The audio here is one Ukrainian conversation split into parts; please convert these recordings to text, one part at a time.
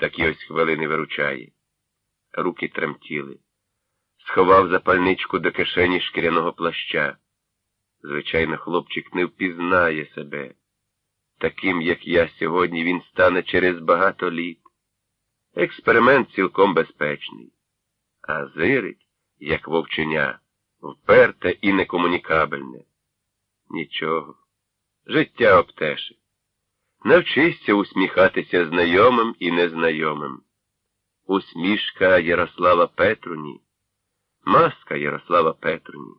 такі ось хвилини виручає. Руки тремтіли. Сховав запальничку до кишені шкіряного плаща. Звичайно, хлопчик не впізнає себе. Таким, як я сьогодні, він стане через багато літ. Експеримент цілком безпечний. А зирить, як вовченя, вперте і некомунікабельне. Нічого. Життя обтешить. Навчися усміхатися знайомим і незнайомим. Усмішка Ярослава Петруні, маска Ярослава Петруні.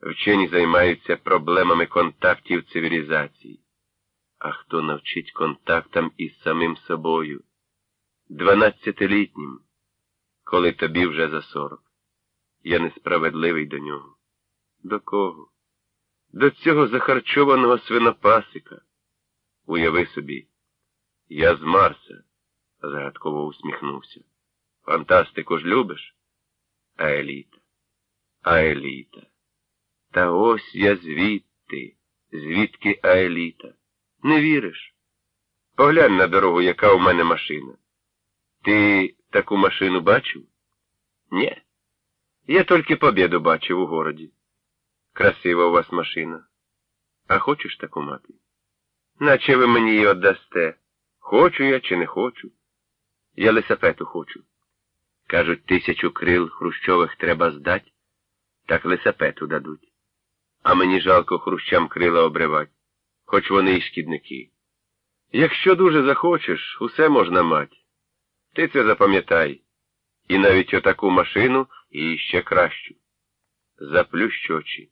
Вчені займаються проблемами контактів цивілізації. А хто навчить контактам із самим собою? Дванадцятилітнім, коли тобі вже за сорок. Я несправедливий до нього. До кого? До цього захарчованого свинопасика. Уяви собі, я з Марса, загадково усміхнувся. Фантастику ж любиш? А еліта, а еліта. Та ось я звідти, звідки Аеліта. Не віриш? Поглянь на дорогу, яка у мене машина. Ти таку машину бачив? Ні. Я тільки побіду бачив у городі. Красива у вас машина. А хочеш таку мати? Наче ви мені її отдасте. Хочу я чи не хочу. Я лисапету хочу. Кажуть, тисячу крил хрущових треба здать, так лисапету дадуть. А мені жалко хрущам крила обривать, хоч вони й шкідники. Якщо дуже захочеш, усе можна мати. Ти це запам'ятай. І навіть отаку машину і ще кращу. Заплющ очі.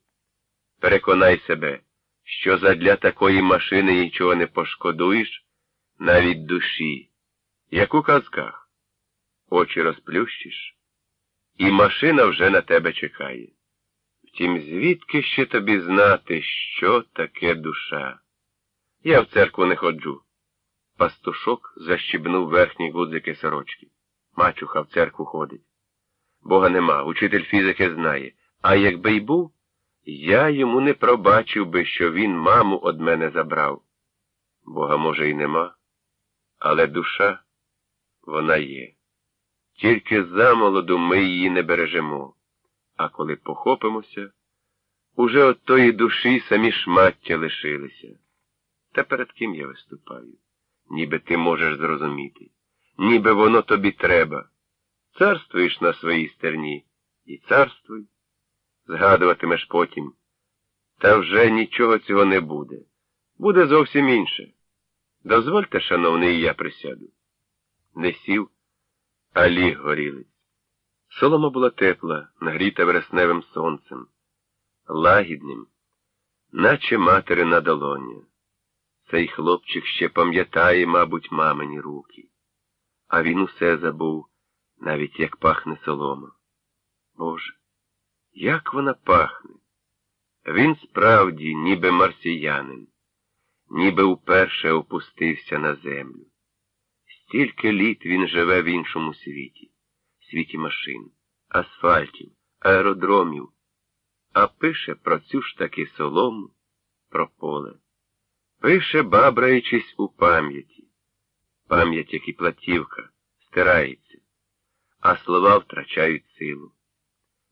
Переконай себе, що задля такої машини нічого не пошкодуєш, навіть душі, як у казках. Очі розплющиш, і машина вже на тебе чекає. Втім, звідки ще тобі знати, що таке душа? Я в церкву не ходжу. Пастушок защібнув верхні гудзики сорочки. Мачуха в церкву ходить. Бога нема, учитель фізики знає. А якби й був, я йому не пробачив би, що він маму од мене забрав. Бога, може, і нема, але душа, вона є. Тільки замолоду ми її не бережемо. А коли похопимося, уже от тої душі самі шмаття лишилися. Та перед ким я виступаю? Ніби ти можеш зрозуміти, ніби воно тобі треба. Царствуєш на своїй стерні і царствуй, згадуватимеш потім. Та вже нічого цього не буде. Буде зовсім інше. Дозвольте, шановний, я присяду. Не сів, а ліг горілиць. Солома була тепла, нагріта вересневим сонцем, лагідним, наче материна долоня. Цей хлопчик ще пам'ятає, мабуть, мамині руки, а він усе забув, навіть як пахне солома. Боже, як вона пахне! Він справді, ніби марсіянин, ніби вперше опустився на землю. Стільки літ він живе в іншому світі світі машин, асфальтів, аеродромів, а пише про цю ж таки солому, про поле. Пише, бабраючись у пам'яті. Пам'ять, як і платівка, стирається, а слова втрачають силу.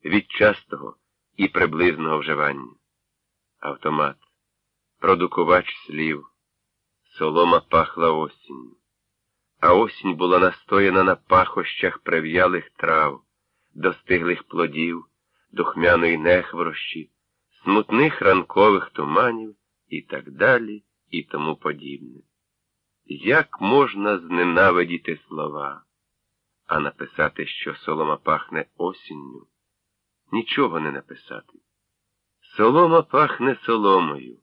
Від частого і приблизного вживання. Автомат, продукувач слів, солома пахла осінню а осінь була настояна на пахощах прив'ялих трав, достиглих плодів, духмяної нехворощі, смутних ранкових туманів і так далі, і тому подібне. Як можна зненавидіти слова, а написати, що солома пахне осінню? Нічого не написати. Солома пахне соломою,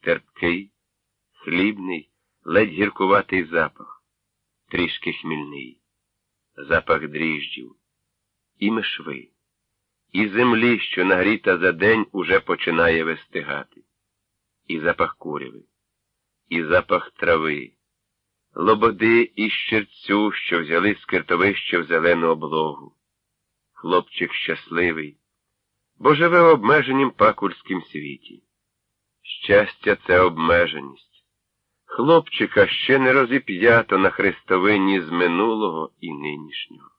терпкий, хлібний, ледь гіркуватий запах. Трішки хмільний, запах дріжджів, і мишви, і землі, що нагріта за день, уже починає вистигати, і запах куряви, і запах трави, лободи і щерцю, що взяли з киртовища в зелену облогу. Хлопчик щасливий, бо живе в обмеженім пакульськім світі. Щастя, це обмеженість. Хлопчика ще не розіп'ято на хрестовині з минулого і нинішнього.